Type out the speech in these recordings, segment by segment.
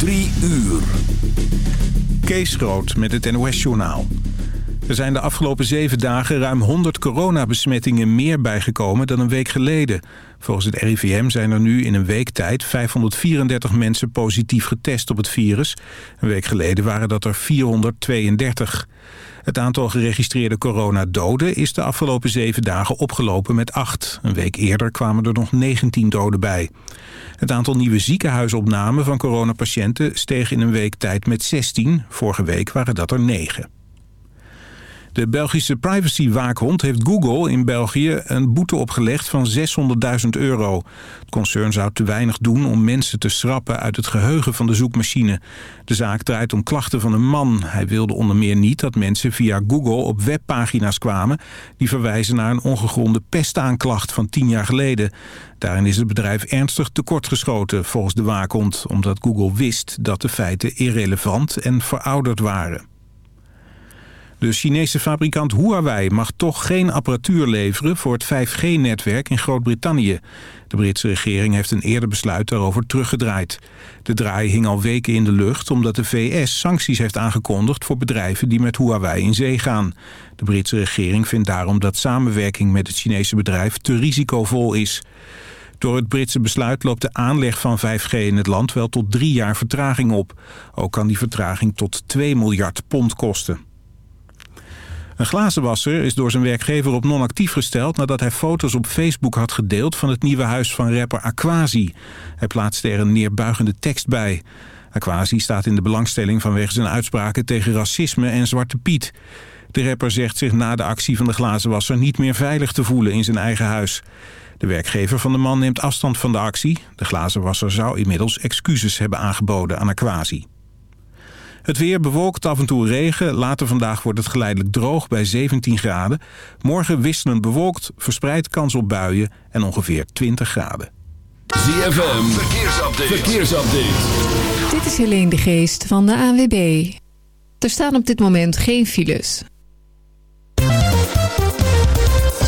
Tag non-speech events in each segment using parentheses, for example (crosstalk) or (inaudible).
Drie uur. Kees Groot met het NOS-journaal. Er zijn de afgelopen zeven dagen ruim 100 coronabesmettingen meer bijgekomen dan een week geleden. Volgens het RIVM zijn er nu in een week tijd 534 mensen positief getest op het virus. Een week geleden waren dat er 432. Het aantal geregistreerde coronadoden is de afgelopen zeven dagen opgelopen met 8. Een week eerder kwamen er nog 19 doden bij. Het aantal nieuwe ziekenhuisopnamen van coronapatiënten steeg in een week tijd met 16. Vorige week waren dat er 9. De Belgische privacywaakhond heeft Google in België een boete opgelegd van 600.000 euro. Het concern zou te weinig doen om mensen te schrappen uit het geheugen van de zoekmachine. De zaak draait om klachten van een man. Hij wilde onder meer niet dat mensen via Google op webpagina's kwamen... die verwijzen naar een ongegronde pestaanklacht van tien jaar geleden. Daarin is het bedrijf ernstig tekortgeschoten volgens de waakhond... omdat Google wist dat de feiten irrelevant en verouderd waren. De Chinese fabrikant Huawei mag toch geen apparatuur leveren voor het 5G-netwerk in Groot-Brittannië. De Britse regering heeft een eerder besluit daarover teruggedraaid. De draai hing al weken in de lucht omdat de VS sancties heeft aangekondigd voor bedrijven die met Huawei in zee gaan. De Britse regering vindt daarom dat samenwerking met het Chinese bedrijf te risicovol is. Door het Britse besluit loopt de aanleg van 5G in het land wel tot drie jaar vertraging op. Ook kan die vertraging tot 2 miljard pond kosten. Een glazenwasser is door zijn werkgever op non-actief gesteld... nadat hij foto's op Facebook had gedeeld van het nieuwe huis van rapper Aquasi. Hij plaatste er een neerbuigende tekst bij. Aquasi staat in de belangstelling vanwege zijn uitspraken tegen racisme en Zwarte Piet. De rapper zegt zich na de actie van de glazenwasser niet meer veilig te voelen in zijn eigen huis. De werkgever van de man neemt afstand van de actie. De glazenwasser zou inmiddels excuses hebben aangeboden aan Aquasi. Het weer bewolkt af en toe regen. Later vandaag wordt het geleidelijk droog bij 17 graden. Morgen wisselend bewolkt, verspreid kans op buien en ongeveer 20 graden. ZFM, verkeersupdate. verkeersupdate. Dit is Helene de Geest van de ANWB. Er staan op dit moment geen files.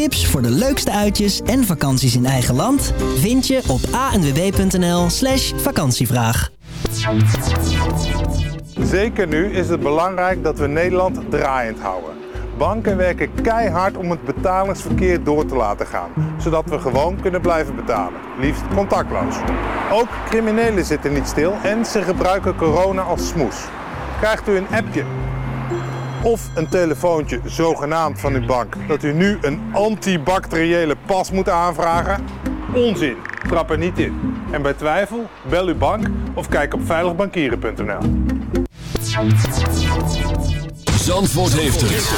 Tips voor de leukste uitjes en vakanties in eigen land vind je op anwb.nl slash vakantievraag. Zeker nu is het belangrijk dat we Nederland draaiend houden. Banken werken keihard om het betalingsverkeer door te laten gaan, zodat we gewoon kunnen blijven betalen, liefst contactloos. Ook criminelen zitten niet stil en ze gebruiken corona als smoes. Krijgt u een appje of een telefoontje zogenaamd van uw bank dat u nu een antibacteriële pas moet aanvragen? Onzin, trap er niet in. En bij twijfel, bel uw bank of kijk op veiligbankieren.nl. Zandvoort heeft het.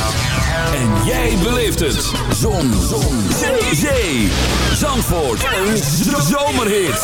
En jij beleeft het. Zon. Zon. Zee. Zee. Zandvoort. Een zomerhit.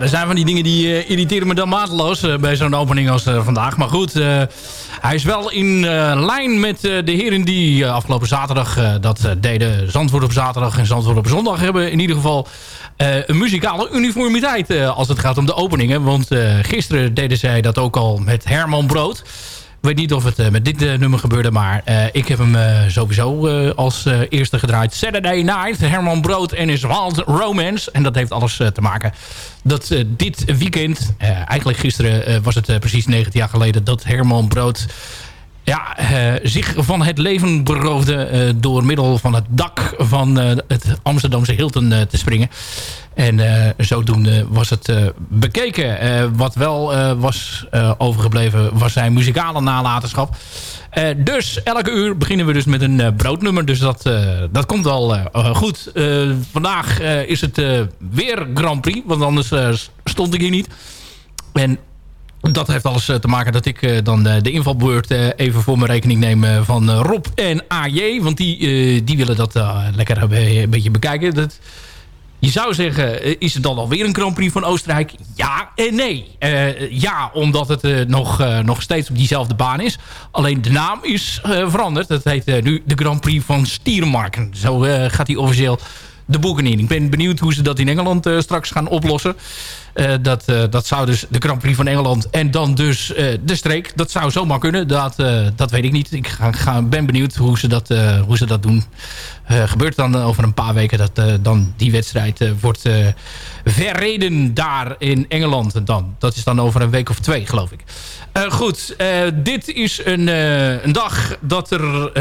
Er zijn van die dingen die uh, irriteren me dan mateloos uh, bij zo'n opening als uh, vandaag. Maar goed, hij is wel in lijn met de heren die afgelopen zaterdag dat deden. Zandvoort op zaterdag en Zandvoort op zondag hebben in ieder geval een muzikale uniformiteit als het gaat om de openingen. Want gisteren deden zij dat ook al met Herman Brood. Weet niet of het met dit nummer gebeurde, maar ik heb hem sowieso als eerste gedraaid. Saturday Night, Herman Brood en his Wild Romance. En dat heeft alles te maken dat dit weekend, eigenlijk gisteren was het precies 19 jaar geleden... dat Herman Brood ja, zich van het leven beroofde... door middel van het dak van het Amsterdamse Hilton te springen. En zodoende was het bekeken. wat wel was overgebleven was zijn muzikale nalatenschap. Uh, dus elke uur beginnen we dus met een uh, broodnummer. Dus dat, uh, dat komt al goed. vandaag is het weer Grand Prix. Want anders stond ik hier niet. En dat heeft alles te maken dat ik dan de invalbeurt even voor mijn rekening neem van Rob en AJ. Want die, die willen dat lekker een beetje bekijken. Dat, je zou zeggen, eh, is het dan alweer een Grand Prix van Oostenrijk? Ja en nee. Ja, omdat het nog, nog steeds op diezelfde baan is. Alleen de naam is veranderd. Het heet nu de Grand Prix van Stiermarken. Zo gaat hij officieel de boeken in. Ik ben benieuwd hoe ze dat in Engeland straks gaan oplossen. Uh, dat, uh, dat zou dus de Grand Prix van Engeland en dan dus uh, de streek. Dat zou zomaar kunnen. Dat, dat weet ik niet. Ik ga, ga, ben benieuwd hoe ze dat, hoe ze dat doen. gebeurt dan over een paar weken dat dan die wedstrijd wordt verreden daar in Engeland. En dan, dat is dan over een week of twee geloof ik. goed, dit is een, een dag dat er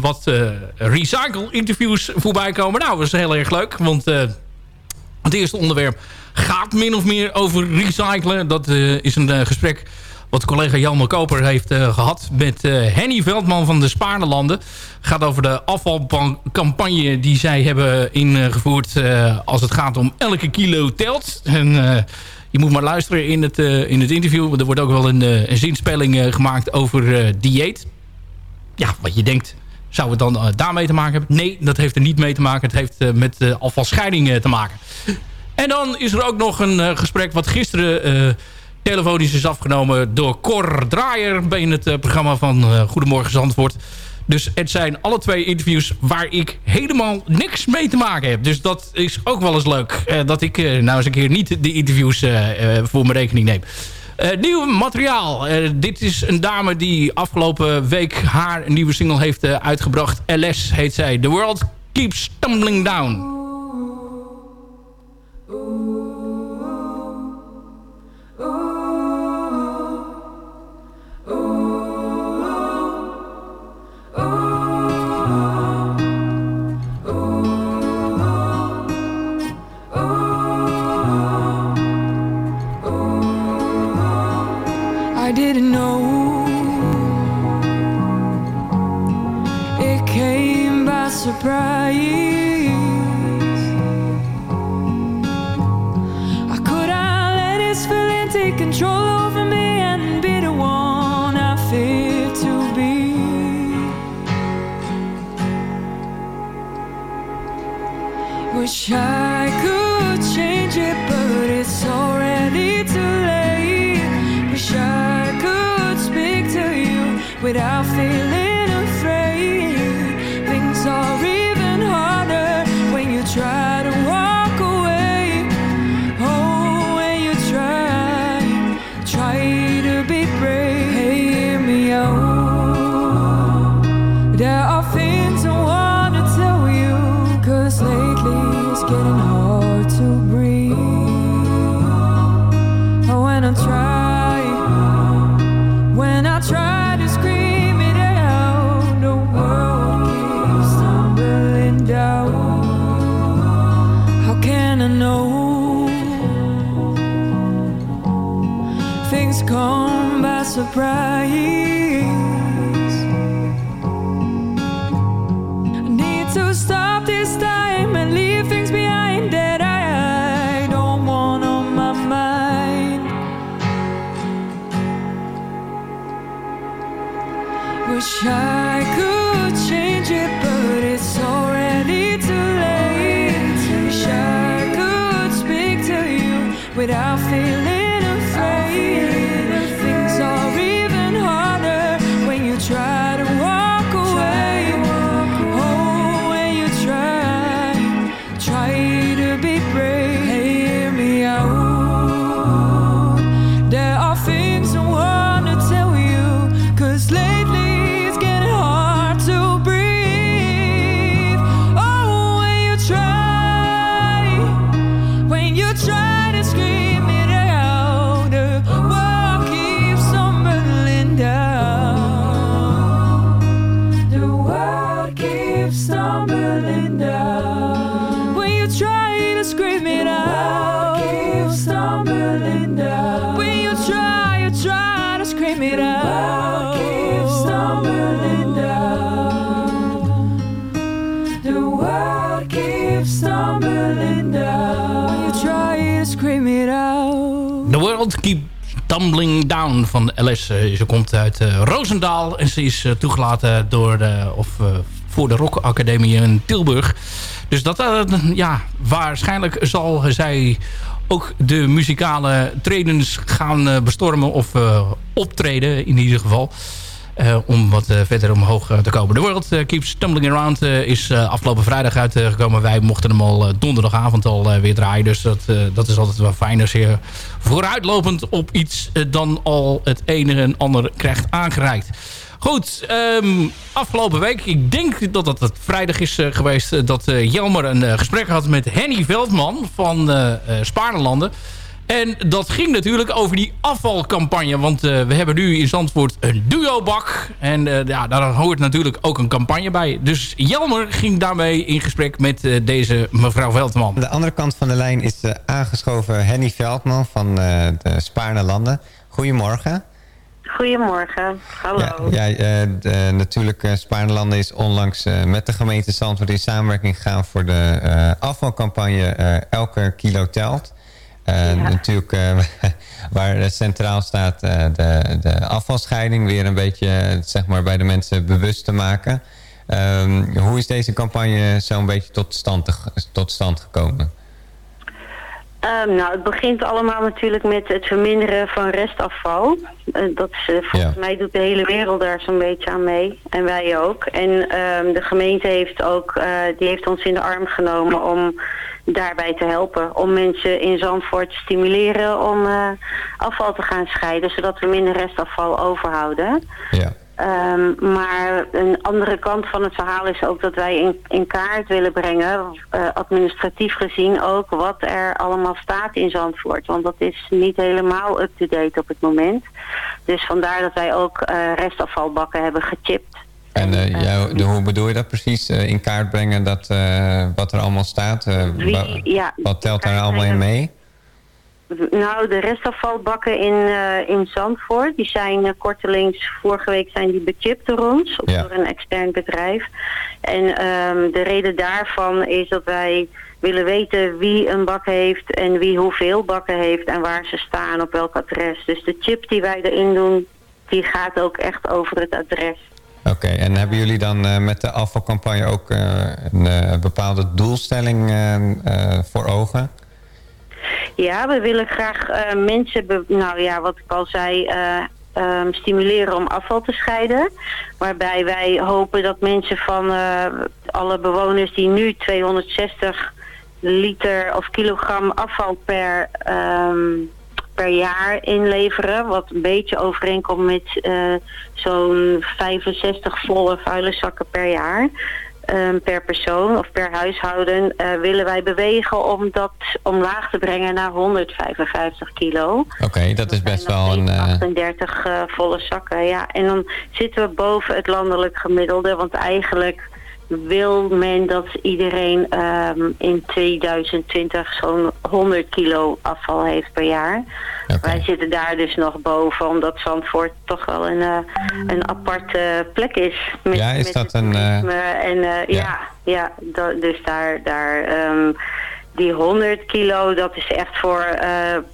wat recycle interviews voorbij komen. Nou, dat is heel erg leuk. Want het eerste onderwerp gaat min of meer over recyclen. Dat uh, is een uh, gesprek wat collega Jan Koper heeft uh, gehad met Henny Veldman van de Spaarlanden. gaat over de afvalcampagne die zij hebben ingevoerd als het gaat om elke kilo telt. En je moet maar luisteren in het, in het interview. Er wordt ook wel een, een gemaakt over dieet. Ja, wat je denkt, zou het dan daarmee te maken hebben? Nee, dat heeft er niet mee te maken. Het heeft met afvalscheiding te maken. En dan is er ook nog een uh, gesprek wat gisteren uh, telefonisch is afgenomen door Cor Draaier bij het uh, programma van Goedemorgen Zandvoort. Dus het zijn alle twee interviews waar ik helemaal niks mee te maken heb. Dus dat is ook wel eens leuk. dat ik nou eens een keer niet de interviews voor mijn rekening neem. Nieuw materiaal. dit is een dame die afgelopen week haar nieuwe single heeft uitgebracht. LS heet zij. The World Keeps Tumbling Down. surprise. I could I let his feeling take control over me and be the one I fear to be. Wish I could change it, but it's already too late. Wish I could speak to you without feeling. There are things I wanna tell you, cause lately it's getting hard to breathe. Oh, when I try, when I try to scream it out, the world keeps stumbling down. How can I know? Things come by surprise. Scream it out. The World Keep Tumbling Down van LS. Eh, Ze komt uit eh, Roosendaal en ze is eh, toegelaten door de, of, voor de Rock Academie in Tilburg. Dus dat, ja, waarschijnlijk zal zij ook de muzikale tredens gaan bestormen of optreden in ieder geval. Eh, om wat eh, verder omhoog eh, te komen. The World Keeps Tumbling Around is afgelopen vrijdag uitgekomen. Wij mochten hem al donderdagavond al weer draaien. Dus dat, dat is altijd wel fijn als je vooruitlopend op iets dan al het ene en ander krijgt aangereikt. Goed, ehm, afgelopen week, ik denk dat het vrijdag is geweest... dat Jelmer een gesprek had met Henny Veldman van eh, Spaarnelanden. En dat ging natuurlijk over die afvalcampagne. Want eh, we hebben nu in Zandvoort een duobak. En eh, ja, daar hoort natuurlijk ook een campagne bij. Dus Jelmer ging daarmee in gesprek met eh, deze mevrouw Veldman. Aan de andere kant van de lijn is eh, aangeschoven Henny Veldman van eh, de Spaarne Landen. Goedemorgen. Goedemorgen, hallo. Ja, ja, eh, de- natuurlijk, Spaarne is onlangs eh, met de gemeente Zandvoort in samenwerking gegaan voor de eh, afvalcampagne eh, Elke Kilo Telt. Eh, Natuurlijk eh, (laughs) waar centraal staat eh, de, de afvalscheiding weer een beetje eh, zeg maar, bij de mensen bewust te maken. Ehm, hoe is deze campagne zo'n beetje tot stand, tot stand gekomen? Ehm, nou, het begint allemaal natuurlijk met het verminderen van restafval. Eh, dat is, eh, volgens mij doet de hele wereld daar zo'n beetje aan mee. En wij ook. En ehm, de gemeente heeft ook, eh, die heeft ons in de arm genomen om daarbij te helpen. Om mensen in Zandvoort te stimuleren om afval te gaan scheiden. Zodat we minder restafval overhouden. Ja. Ehm, maar een andere kant van het verhaal is ook dat wij in, in kaart willen brengen, eh, administratief gezien ook, wat er allemaal staat in Zandvoort. Want dat is niet helemaal up-to-date op het moment. Dus vandaar dat wij ook eh, restafvalbakken hebben gechipt. En eh, de, hoe bedoel je dat precies? In kaart brengen dat, eh, wat er allemaal staat? Wie- wa- ja, wat telt daar allemaal in mee? Nou, de restafvalbakken in, eh, in Zandvoort, die zijn eh, kortelings, vorige week zijn die bechipt door ons, of Ja. door een extern bedrijf. En ehm, de reden daarvan is dat wij willen weten wie een bak heeft en wie hoeveel bakken heeft en waar ze staan, op welk adres. Dus de chip die wij erin doen, die gaat ook echt over het adres. Oké, en hebben jullie dan eh, met de afvalcampagne ook een bepaalde doelstelling eh, eh, voor ogen? Ja, we willen graag eh, mensen, nou ja, wat ik al zei, eh, ehm, stimuleren om afval te scheiden. Waarbij wij hopen dat mensen van eh, alle bewoners die nu 260 liter of kilogram afval per, ehm, per jaar inleveren. Wat een beetje overeenkomt met zo'n 65 volle vuilniszakken per jaar ehm, per persoon of per huishouden eh, willen wij bewegen om dat omlaag te brengen naar 155 kilo. Oké, dat is best wel een... eh, 38 eh, volle zakken, ja. En dan zitten we boven het landelijk gemiddelde, want eigenlijk wil men dat iedereen ehm, in 2020 zo'n 100 kilo afval heeft per jaar. Wij zitten daar dus nog boven, omdat Zandvoort toch wel een, eh, een aparte plek is. Met, Ja, is met dat een, eh, En eh, ja, ja, da- dus daar, daar ehm, die 100 kilo, dat is echt voor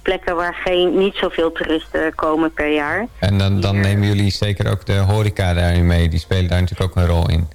plekken waar geen, niet zoveel toeristen komen per jaar. en dan, dan nemen jullie zeker ook de horeca daarin mee. Die spelen daar natuurlijk ook een rol in.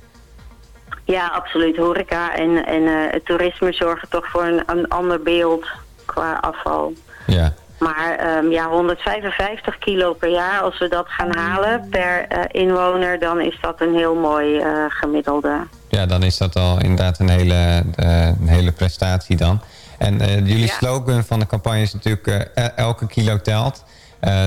Ja, absoluut. Horeca en, en eh, het toerisme zorgen toch voor een, een ander beeld qua afval. Ja. Maar ehm, ja, 155 kilo per jaar, als we dat gaan halen per eh, inwoner, dan is dat een heel mooi eh, gemiddelde. Ja, dan is dat al inderdaad een hele, een hele prestatie dan. En jullie slogan van de campagne is natuurlijk el- elke kilo telt.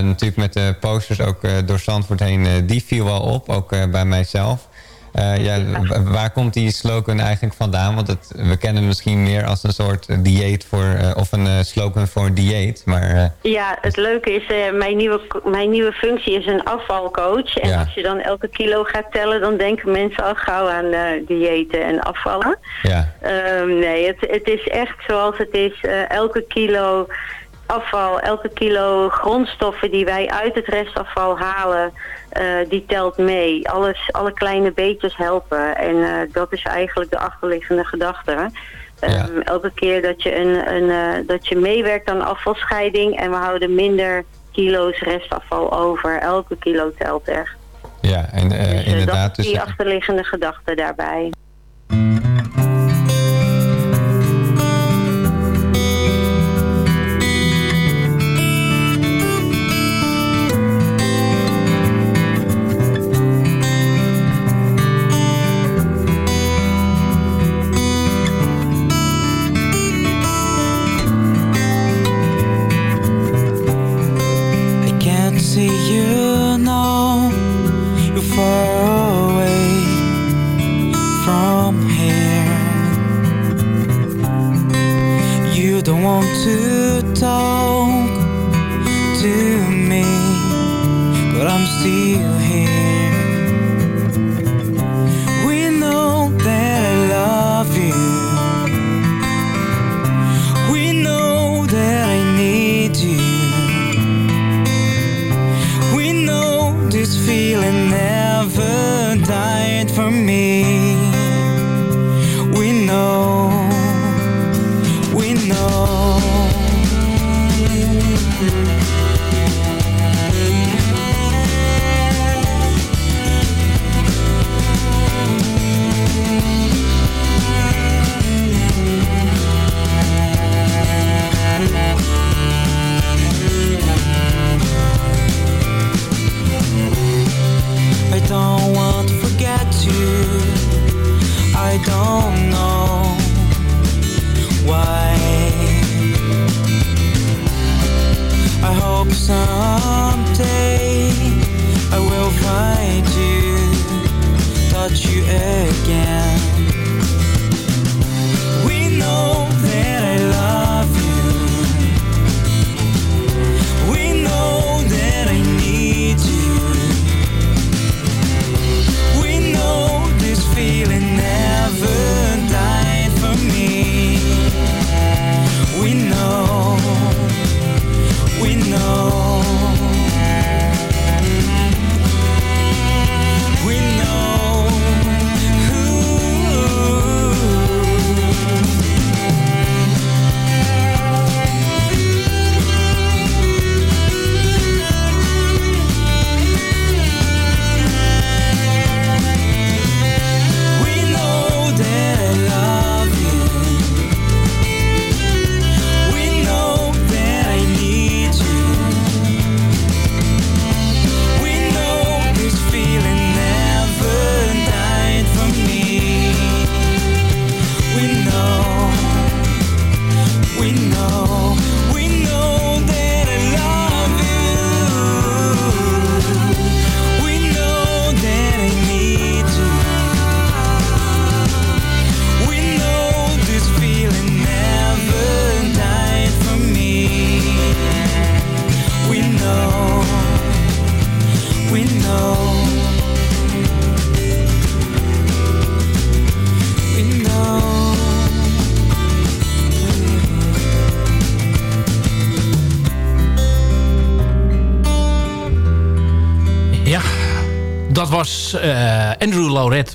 Natuurlijk met de posters ook door Zandvoort heen, die viel wel op, ook bij mijzelf. Eh, ja, wa- waar komt die slogan eigenlijk vandaan? Want het, we kennen het misschien meer als een soort dieet voor, eh, of een eh, slogan voor een dieet. Maar Ja, het leuke is, mijn, nieuwe, mijn nieuwe functie is een afvalcoach. En Ja. als je dan elke kilo gaat tellen, dan denken mensen al gauw aan diëten en afvallen. ja, Ehm, nee, het, het is echt zoals het is. Elke kilo afval, elke kilo grondstoffen die wij uit het restafval halen, eh, die telt mee. Alles, alle kleine beetjes helpen. En eh, dat is eigenlijk de achterliggende gedachte. Ehm, Elke keer dat je, een, een, eh, dat je meewerkt aan afvalscheiding en we houden minder kilo's restafval over. Elke kilo telt echt. ja en Dus, inderdaad. dat is Dus, die achterliggende gedachte daarbij.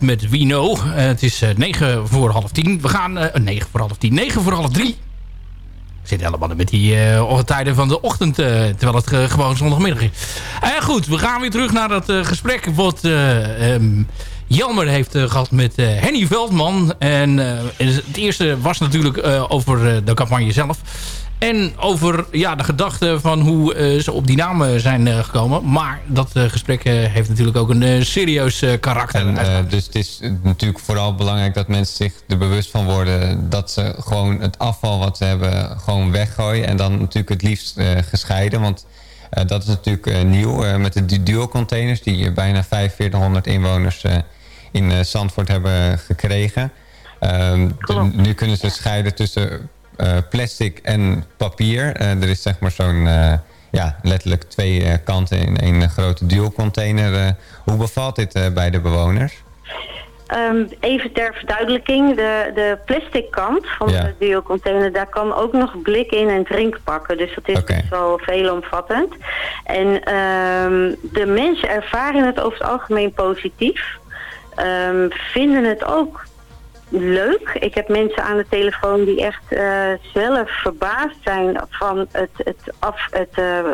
Met We Know. Eh, het is eh 9 voor half 10. We gaan... eh 9 voor half 10. 9 voor half 3. Ik zit helemaal met die eh, tijden van de ochtend, eh, terwijl het eh, gewoon zondagmiddag is. Eh, goed, we gaan weer terug naar dat eh, gesprek wat eh, ehm, Jelmer heeft eh, gehad met eh, Henny Veldman. En eh, het eerste was natuurlijk eh, over eh, de campagne zelf. En over ja, de gedachte van hoe eh, ze op die namen zijn eh, gekomen. Maar dat eh, gesprek heeft natuurlijk ook een serieus eh, karakter. En, eh, dus het is natuurlijk vooral belangrijk dat mensen zich er bewust van worden... dat ze gewoon het afval wat ze hebben gewoon weggooien. En dan natuurlijk het liefst eh, gescheiden. Want eh, dat is natuurlijk eh, nieuw eh, met de du- duo-containers... die bijna 4500 inwoners eh, in eh, Zandvoort hebben gekregen. Ehm, de- nu kunnen ze scheiden tussen plastic en papier. Eh, er is zeg maar zo'n, eh, ja, letterlijk twee eh, kanten in één grote dualcontainer. Eh, hoe bevalt dit eh, bij de bewoners? Ehm, even ter verduidelijking, de, de plastic kant van Ja. de duocontainer, daar kan ook nog blik in en drinkpakken. Dus dat is best wel veelomvattend. En ehm, de mensen ervaren het over het algemeen positief. Ehm, vinden het ook leuk. Ik heb mensen aan de telefoon die echt eh, zelf verbaasd zijn van het, het, af, het, eh,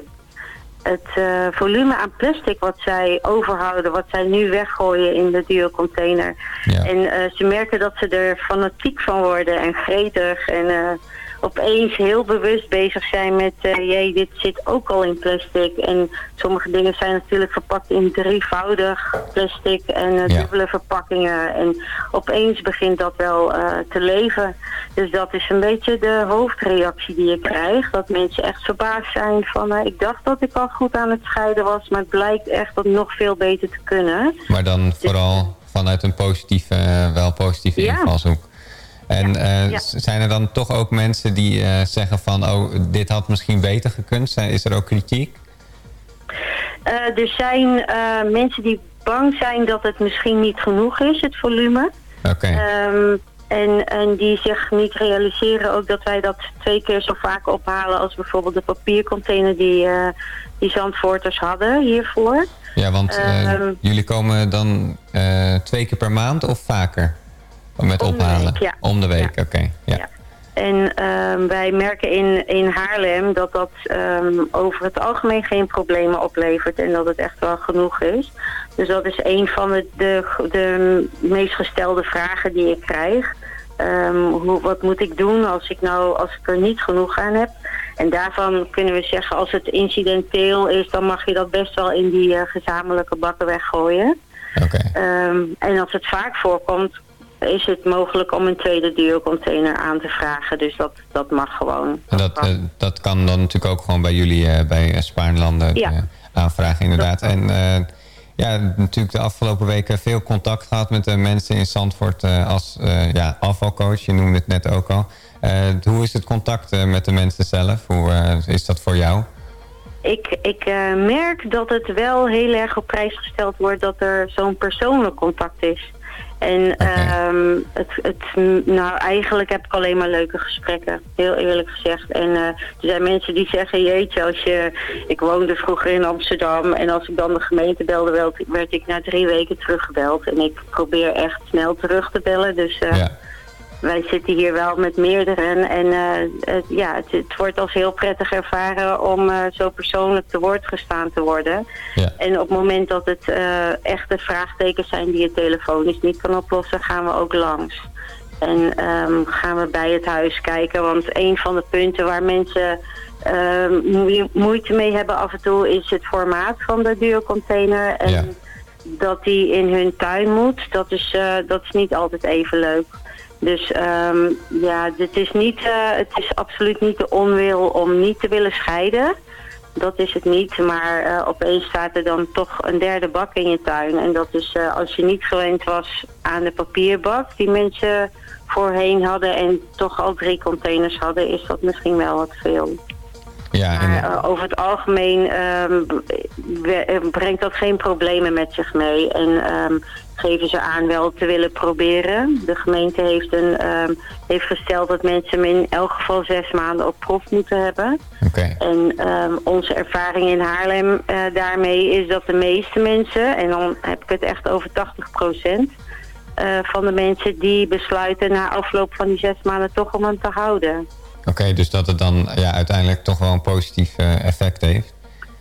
het eh, volume aan plastic wat zij overhouden, wat zij nu weggooien in de duurcontainer. En eh, ze merken dat ze er fanatiek van worden en gretig en opeens heel bewust bezig zijn met, eh, jee, dit zit ook al in plastic. En sommige dingen zijn natuurlijk verpakt in drievoudig plastic en eh, Ja. dubbele verpakkingen. En opeens begint dat wel eh, te leven. Dus dat is een beetje de hoofdreactie die je krijgt. Dat mensen echt verbaasd zijn van, ik dacht dat ik al goed aan het scheiden was, maar het blijkt echt dat nog veel beter te kunnen. Maar dan vooral vanuit een positieve, wel positieve Ja. invalshoek. En eh, ja. zijn er dan toch ook mensen die eh, zeggen van... oh, dit had misschien beter gekund? Zijn, is er ook kritiek? Eh, er zijn mensen die bang zijn dat het misschien niet genoeg is, het volume. Oké. Ehm, en, en die zich niet realiseren ook dat wij dat twee keer zo vaak ophalen als bijvoorbeeld de papiercontainer die, eh die Zandvoorters hadden hiervoor. Ja, want eh, Ehm, jullie komen dan twee keer per maand of vaker? Met Om de ophalen? week, ja. Om de week, oké. Ja. En ehm, wij merken in, in Haarlem dat dat ehm, over het algemeen geen problemen oplevert en dat het echt wel genoeg is. Dus dat is een van de, de, de meest gestelde vragen die ik krijg. Ehm, hoe, wat moet ik doen als ik nou als ik er niet genoeg aan heb? En daarvan kunnen we zeggen, als het incidenteel is, dan mag je dat best wel in die eh, gezamenlijke bakken weggooien. Ehm, en als het vaak voorkomt, is het mogelijk om een tweede duurcontainer aan te vragen. Dus dat, dat mag gewoon. En dat, eh, dat kan dan natuurlijk ook gewoon bij jullie, eh, bij eh, Ja. eh, aanvragen inderdaad. En ja, natuurlijk de afgelopen weken veel contact gehad met de mensen in Zandvoort als ja, afvalcoach. Je noemde het net ook al. Hoe is het contact met de mensen zelf? Hoe is dat voor jou? Ik, ik merk dat het wel heel erg op prijs gesteld wordt dat er zo'n persoonlijk contact is. En ehm, het, het, nou, eigenlijk heb ik alleen maar leuke gesprekken, heel eerlijk gezegd. En eh, er zijn mensen die zeggen, jeetje, als je, ik woonde vroeger in Amsterdam en als ik dan de gemeente belde, werd, werd ik na drie weken teruggebeld. En ik probeer echt snel terug te bellen, dus eh, wij zitten hier wel met meerdere en eh, het, ja, het, het wordt als heel prettig ervaren om eh, zo persoonlijk te woord gestaan te worden. En op het moment dat het eh, echte vraagtekens zijn die je telefonisch niet kan oplossen, gaan we ook langs. En ehm, gaan we bij het huis kijken, want een van de punten waar mensen ehm, moe- moeite mee hebben af en toe is het formaat van de duurcontainer. En dat die in hun tuin moet, dat is, dat is niet altijd even leuk. Dus ehm, ja, dit is niet, eh, het is absoluut niet de onwil om niet te willen scheiden. Dat is het niet, maar eh, opeens staat er dan toch een derde bak in je tuin. En dat is eh, als je niet gewend was aan de papierbak die mensen voorheen hadden en toch al drie containers hadden, is dat misschien wel wat veel. Ja, en, Maar eh, over het algemeen ehm, eh, brengt dat geen problemen met zich mee. En ehm, geven ze aan wel te willen proberen. De gemeente heeft, een, ehm, heeft gesteld dat mensen hem in elk geval zes maanden op proef moeten hebben. En ehm, onze ervaring in Haarlem eh, daarmee is dat de meeste mensen, en dan heb ik het echt over 80% van de mensen die besluiten na afloop van die zes maanden toch om hem te houden. Oké, dus dat het dan ja, uiteindelijk toch wel een positief eh, effect heeft.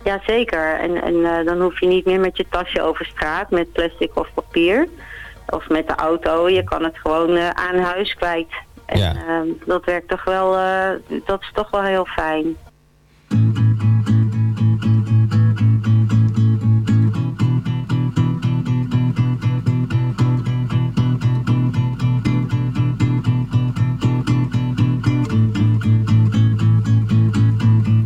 Ja, zeker. En, en eh, dan hoef je niet meer met je tasje over straat met plastic of papier. Of met de auto. Je kan het gewoon eh, aan huis kwijt. En Ja. ehm, dat werkt toch wel, dat is toch wel heel fijn.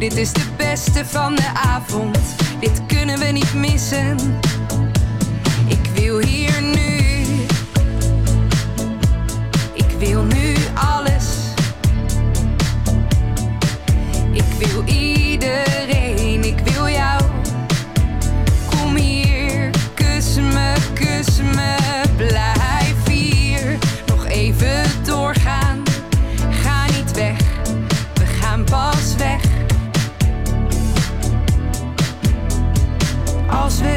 dit is de beste van de avond. Dit kunnen we niet missen. Ik wil hier nu. Ik wil nu alles. Ik wil iedereen, ik wil jou. Kom hier, kus me, kus me,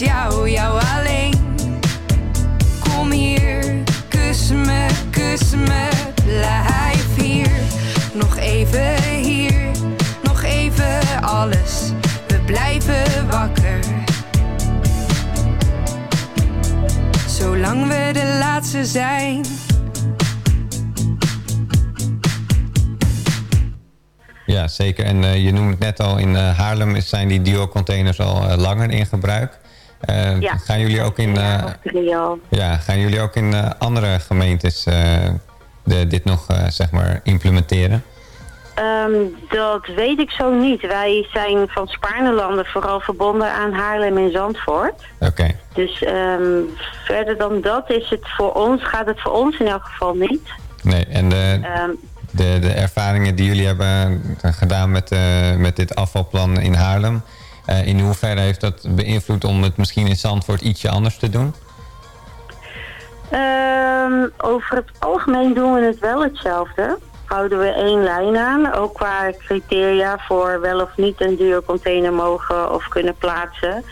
Jou, jou alleen. Kom hier, kus me, kus me, blijf hier. Nog even hier, nog even alles. We blijven wakker. Zolang we de laatste zijn. Ja, zeker. En eh, je noemde het net al, in eh, Haarlem zijn die duo-containers al eh, langer in gebruik. Eh, Ja. Gaan jullie ook in, eh, ja, gaan jullie ook in eh, andere gemeentes eh, de, dit nog eh, zeg maar implementeren? Ehm, dat weet ik zo niet. Wij zijn van Spaarnelanden vooral verbonden aan Haarlem en Zandvoort. Oké. Dus ehm, verder dan dat is het voor ons, gaat het voor ons in elk geval niet. Nee, en de, Ehm, de, de ervaringen die jullie hebben gedaan met, eh, met dit afvalplan in Haarlem... eh, in hoeverre heeft dat beïnvloed om het misschien in Zandvoort ietsje anders te doen? Ehm, over het algemeen doen we het wel hetzelfde. Houden we één lijn aan, ook qua criteria voor wel of niet een duurcontainer mogen of kunnen plaatsen.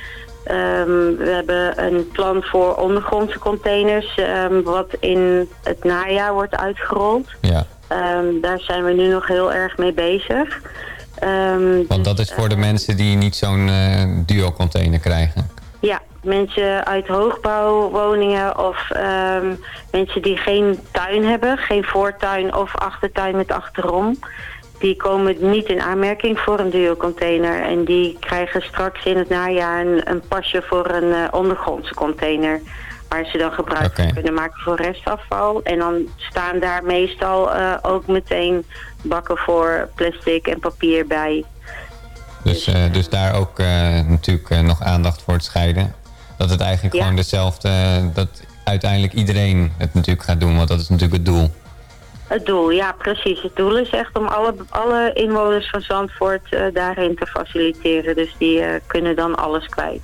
Ehm, we hebben een plan voor ondergrondse containers, ehm, wat in het najaar wordt uitgerold. Ja. Daar zijn we nu nog heel erg mee bezig. Ehm, Want dat is voor de mensen die niet zo'n eh, duo-container krijgen. Ja, mensen uit hoogbouwwoningen of ehm, mensen die geen tuin hebben, geen voortuin of achtertuin met achterom. Die komen niet in aanmerking voor een duo-container. En die krijgen straks in het najaar een, een pasje voor een eh, ondergrondse container. Waar ze dan gebruik van kunnen maken voor restafval. En dan staan daar meestal eh, ook meteen bakken voor plastic en papier bij. Dus, eh, dus daar ook eh, natuurlijk nog aandacht voor het scheiden. Dat het eigenlijk Ja. gewoon dezelfde... dat uiteindelijk iedereen het natuurlijk gaat doen. Want dat is natuurlijk het doel. Het doel, ja precies. Het doel is echt om alle, alle inwoners van Zandvoort daarin te faciliteren. Dus die kunnen dan alles kwijt.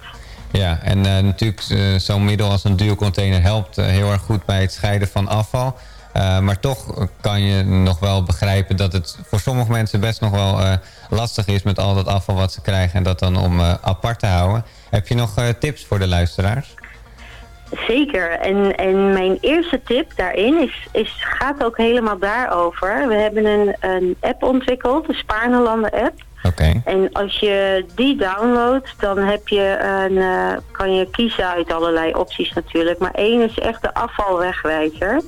Ja, en eh, natuurlijk eh, zo'n middel als een duocontainer helpt eh, heel erg goed bij het scheiden van afval. Maar toch kan je nog wel begrijpen dat het voor sommige mensen best nog wel lastig is met al dat afval wat ze krijgen en dat dan om apart te houden. Heb je nog tips voor de luisteraars? Zeker. En, en mijn eerste tip daarin is, is, gaat ook helemaal daarover. We hebben een, een app ontwikkeld, de Spaarnelanden app. Oké. En als je die downloadt, dan heb je een, eh, kan je kiezen uit allerlei opties natuurlijk. Maar één is echt de afvalwegwijzer.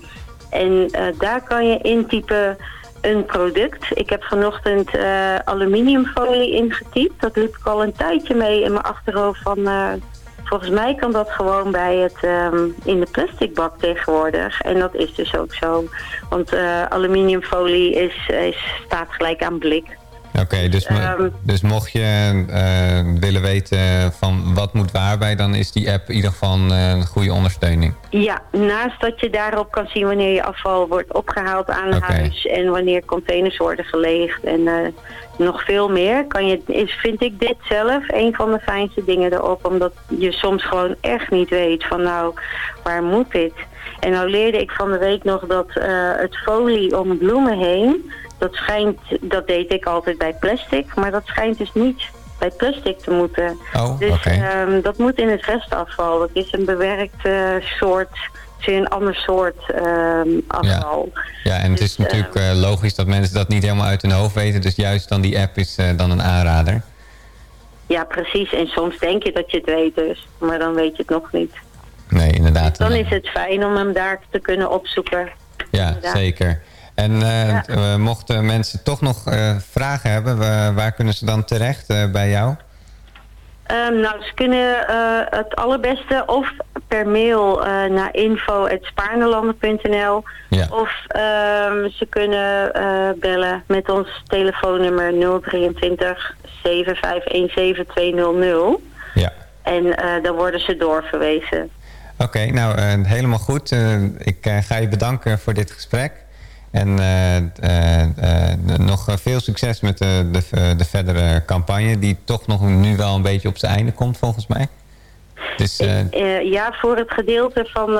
En eh, daar kan je intypen een product. Ik heb vanochtend eh, aluminiumfolie ingetypt. Dat liep ik al een tijdje mee in mijn achterhoofd van... volgens mij kan dat gewoon bij het ehm, in de plastic bak tegenwoordig. En dat is dus ook zo. Want eh, aluminiumfolie is, is, staat gelijk aan blik. Oké, dus, Ehm. dus mocht je eh, willen weten van wat moet waarbij, dan is die app in ieder geval eh, een goede ondersteuning. Ja, naast dat je daarop kan zien wanneer je afval wordt opgehaald aan huis en wanneer containers worden geleegd en eh, nog veel meer, kan je, is, vind ik dit zelf een van de fijnste dingen erop. Omdat je soms gewoon echt niet weet van nou, waar moet dit? En nou leerde ik van de week nog dat eh, het folie om bloemen heen, dat schijnt, dat deed ik altijd bij plastic, maar dat schijnt dus niet bij plastic te moeten. Oh, Dus oké. ehm, dat moet in het restafval. Dat is een bewerkt eh, soort, een ander soort ehm, afval. Ja, en het is natuurlijk eh, logisch dat mensen dat niet helemaal uit hun hoofd weten. Dus juist dan die app is eh, dan een aanrader. Ja, precies. En soms denk je dat je het weet dus, maar dan weet je het nog niet. Nee, inderdaad. Dan is het fijn om hem daar te kunnen opzoeken. Ja, inderdaad. zeker. En eh, mochten mensen toch nog eh, vragen hebben, wa- waar kunnen ze dan terecht eh, bij jou? Ehm, nou, ze kunnen het allerbeste of per mail naar info.spaarnelanden.nl Ja. of ehm, ze kunnen bellen met ons telefoonnummer 023 7517 200. Ja. En dan worden ze doorverwezen. Oké, nou helemaal goed. Ik ga je bedanken voor dit gesprek. En eh, eh, eh, nog veel succes met de, de, de verdere campagne... die toch nog nu wel een beetje op zijn einde komt volgens mij. Dus ja, voor het gedeelte van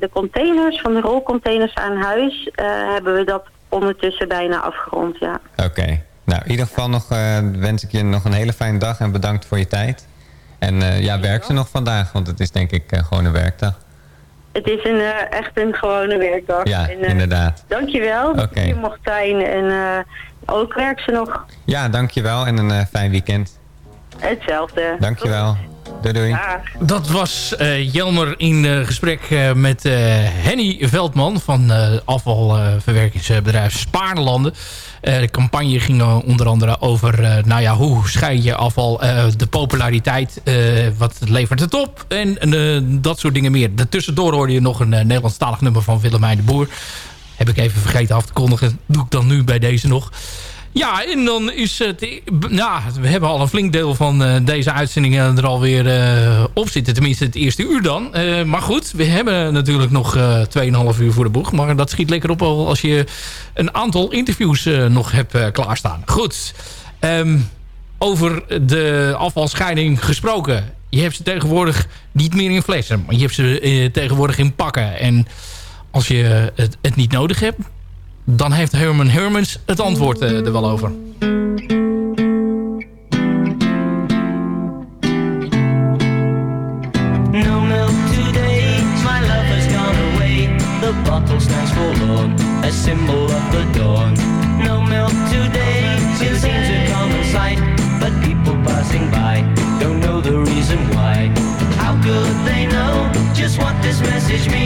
de containers, van de rolcontainers aan huis, hebben we dat ondertussen bijna afgerond, ja. oké. Nou, in ieder geval nog, wens ik je nog een hele fijne dag en bedankt voor je tijd. En ja, werk ze nog vandaag, want het is denk ik gewoon een werkdag. Het is een, eh, echt een gewone werkdag. Ja, En, eh, inderdaad. Dankjewel dat Oké. je mocht zijn en eh, ook werk ze nog Ja, dankjewel en een fijn weekend. hetzelfde. Dankjewel. Doei doei. Dat was eh, Jelmer in gesprek eh, met eh, Henny Veldman van eh afvalverwerkingsbedrijf Spaarlanden. Eh, de campagne ging onder andere over eh, nou ja, hoe scheid je afval, eh, de populariteit, wat levert het op en dat soort dingen meer. Daartussendoor hoorde je nog een Nederlandstalig nummer van Willemijn de Boer. Heb ik even vergeten af te kondigen. Doe ik dan nu bij deze nog. Ja, en dan is het... Nou, we hebben al een flink deel van eh, deze uitzendingen er alweer eh op zitten. Tenminste, het eerste uur dan. Eh, maar goed, we hebben natuurlijk nog eh 2,5 uur voor de boeg. Maar dat schiet lekker op al als je een aantal interviews nog hebt klaarstaan. Goed. Ehm, over de afvalscheiding gesproken. Je hebt ze tegenwoordig niet meer in flessen. Maar je hebt ze tegenwoordig in pakken. En als je het, het niet nodig hebt dan heeft Herman Hermans het antwoord eh, er wel over. bottle stands forlorn, a symbol of the dawn. No milk today, it seems a common sight, but people passing by don't know the reason why. How could they know just what this message means?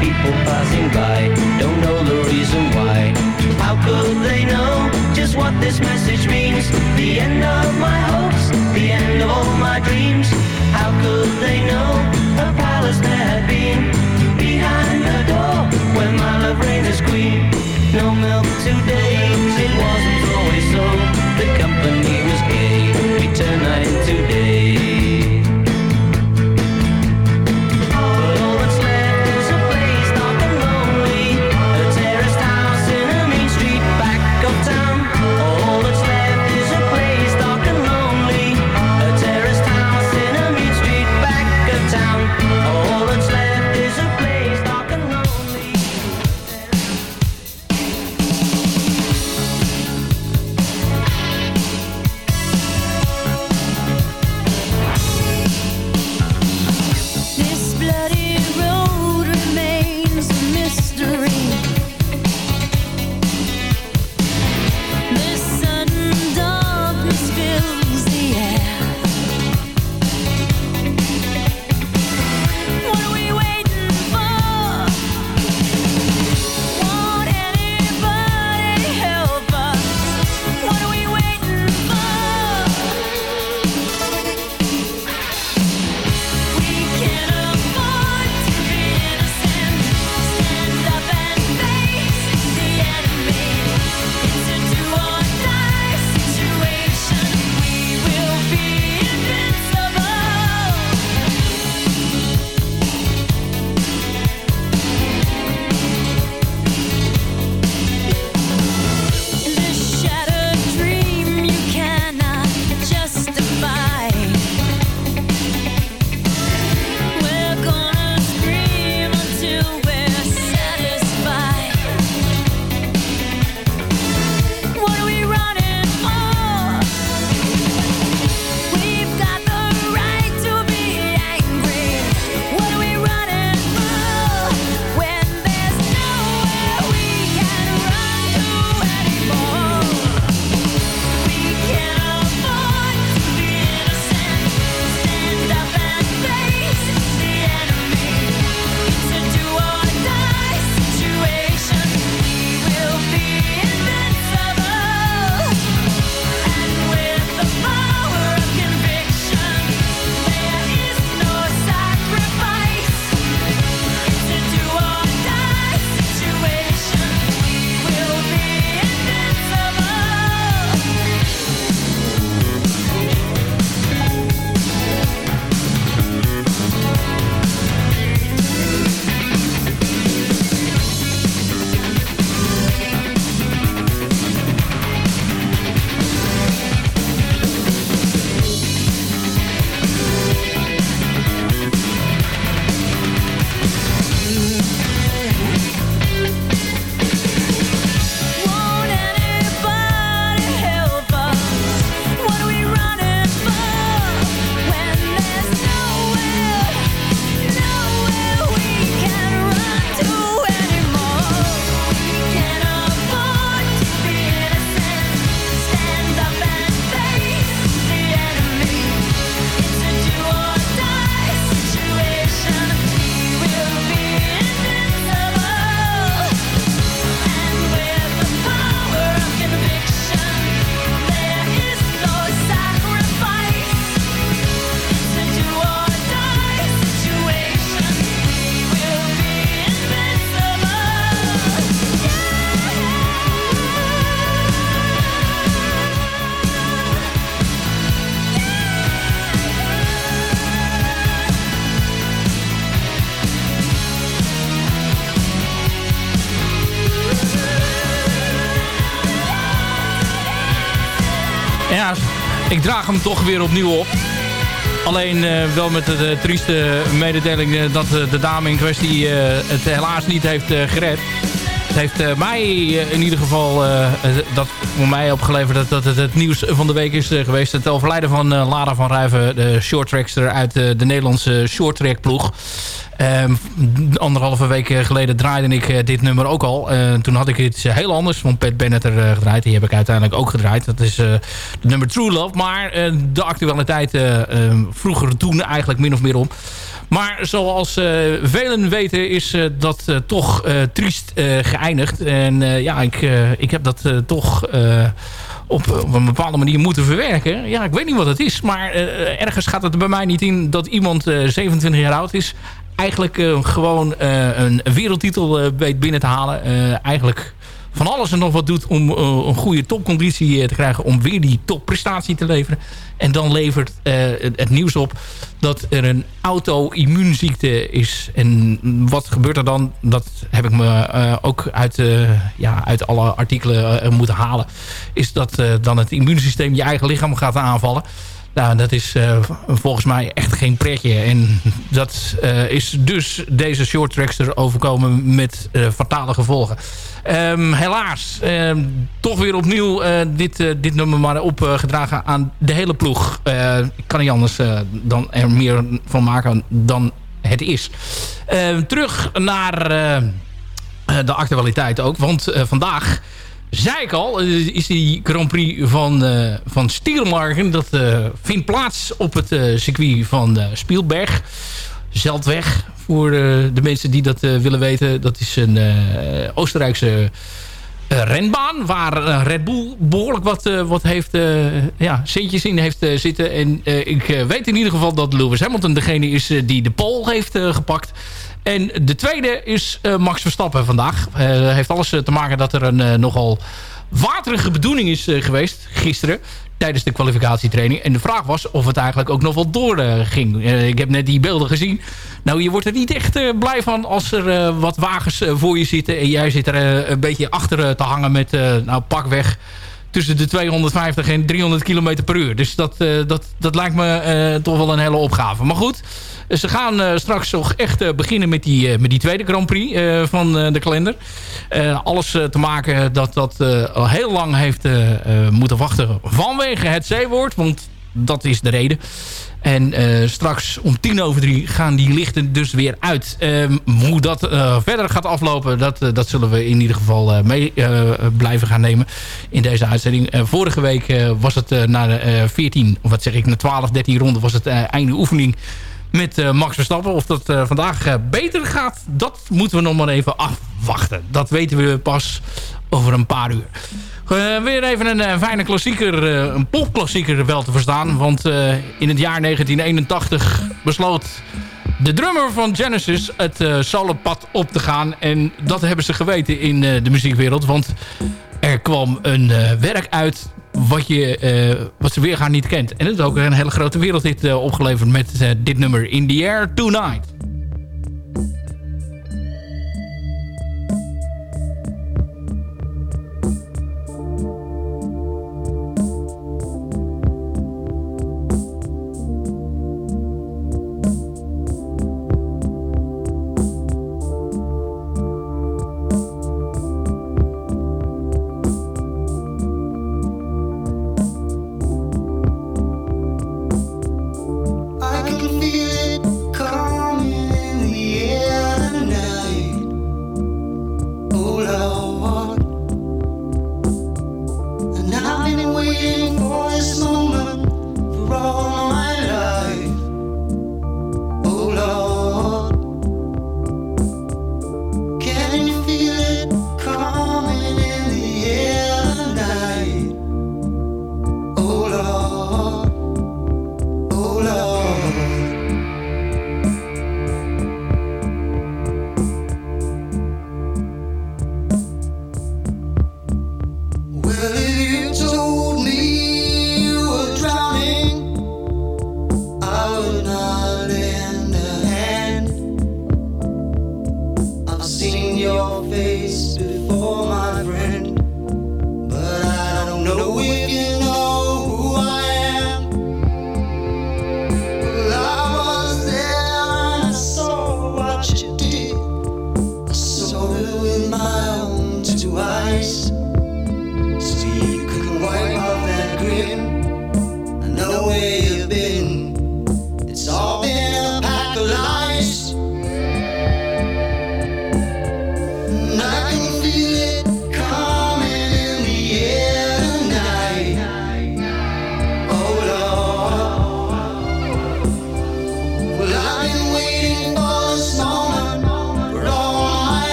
people passing by don't know the reason why. How could they know just what this message means? The end of my hopes, the end of all my dreams. How could they know? Draag hem toch weer opnieuw op. Alleen eh, wel met de, trieste mededeling eh, dat eh, de dame in kwestie het helaas niet heeft gered. Heeft eh, mij eh, in ieder geval eh, dat voor mij opgeleverd dat, dat het het nieuws van de week is geweest. Het overlijden van Lara van Ruiven, de shorttrackster uit de Nederlandse shorttrack ploeg. Ehm, anderhalve week geleden draaide ik dit nummer ook al. Toen had ik iets heel anders van Pat Benetter eh, gedraaid. Die heb ik uiteindelijk ook gedraaid. Dat is het nummer True Love. Maar de actualiteit vroeger toen eigenlijk min of meer om. Maar zoals eh, velen weten is eh, dat eh, toch triest geëindigd. En ja, ik, ik heb dat toch... op, op een bepaalde manier moeten verwerken. Ja, ik weet niet wat het is. Maar ergens gaat het bij mij niet in dat iemand eh, 27 jaar oud is. Eigenlijk gewoon een wereldtitel weet binnen te halen. Eigenlijk van alles en nog wat doet om eh, een goede topconditie eh, te krijgen. Om weer die topprestatie te leveren. En dan levert eh, het, nieuws op dat er een auto-immuunziekte is. En wat gebeurt er dan? Dat heb ik me ook uit, ja, uit alle artikelen moeten halen. Is dat dan het immuunsysteem je eigen lichaam gaat aanvallen. Nou, dat is eh, volgens mij echt geen pretje. En dat eh, is dus deze short trackster overkomen met eh, fatale gevolgen. Ehm, helaas, ehm, toch weer opnieuw dit, dit nummer maar opgedragen aan de hele ploeg. Ik kan niet anders dan er meer van maken dan het is. Ehm, terug naar de actualiteit ook. Want vandaag zei ik al, is die Grand Prix van, eh van Stiermarken. Dat eh, vindt plaats op het eh, circuit van Spielberg. Zeldweg, voor de mensen die dat willen weten. Dat is een Oostenrijkse renbaan. Waar Red Bull behoorlijk wat, wat heeft, ja, centjes in heeft zitten. En ik weet in ieder geval dat Lewis Hamilton degene is die de pole heeft gepakt. En de tweede is eh, Max Verstappen vandaag. Eh heeft alles eh, te maken dat er een nogal waterige bedoeling is geweest gisteren tijdens de kwalificatietraining. En de vraag was of het eigenlijk ook nog wel door ging. Eh, ik heb net die beelden gezien. Nou, je wordt er niet echt blij van als er wat wagens voor je zitten... en jij zit er een beetje achter te hangen met, nou, pakweg tussen de 250 en 300 km per uur. Dus dat, dat, dat lijkt me toch wel een hele opgave. Maar goed, ze gaan eh, straks toch echt eh, beginnen met die, eh, met die tweede Grand Prix van de kalender. Alles te maken dat dat al heel lang heeft moeten wachten vanwege het zeewoord. Want dat is de reden. En straks om tien over drie gaan die lichten dus weer uit. Ehm, hoe dat verder gaat aflopen, dat, dat zullen we in ieder geval mee blijven gaan nemen in deze uitzending. Vorige week was het na de eh, 14, of wat zeg ik, na 12, 13 ronden was het einde oefening met eh, Max Verstappen. Of dat eh, vandaag eh, beter gaat, dat moeten we nog maar even afwachten. Dat weten we pas over een paar uur. Weer even een fijne klassieker, eh, een popklassieker wel te verstaan. Want in het jaar 1981 besloot de drummer van Genesis het solopad op te gaan. En dat hebben ze geweten in de muziekwereld. Want er kwam een werk uit wat, je, eh, wat ze weergaan niet kent. En het is ook een hele grote wereldhit eh, opgeleverd met eh, dit nummer In The Air Tonight.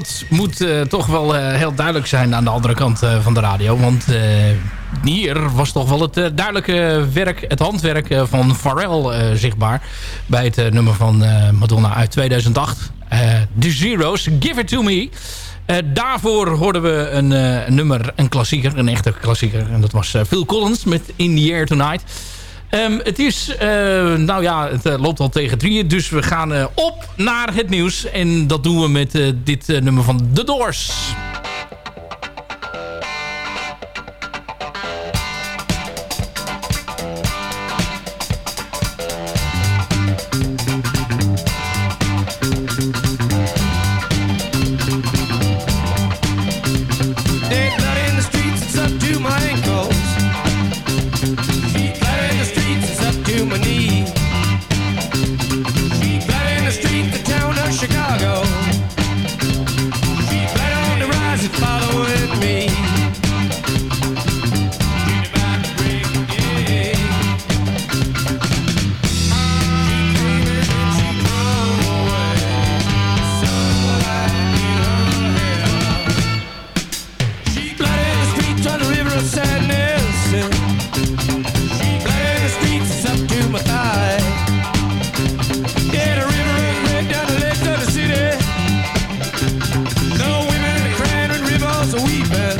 dat moet eh, toch wel eh, heel duidelijk zijn aan de andere kant eh, van de radio. Want hier was toch wel het duidelijke werk, het handwerk van Pharrell zichtbaar. Bij het nummer van Madonna uit 2008. The Zeros, Give It To Me. daarvoor hoorden we een nummer, een klassieker, een echte klassieker. En dat was Phil Collins met In The Air Tonight. Ehm, het is, eh, nou ja, het eh, loopt al tegen drieën. Dus we gaan eh, op naar het nieuws. En dat doen we met dit nummer van de Doors. so we bet.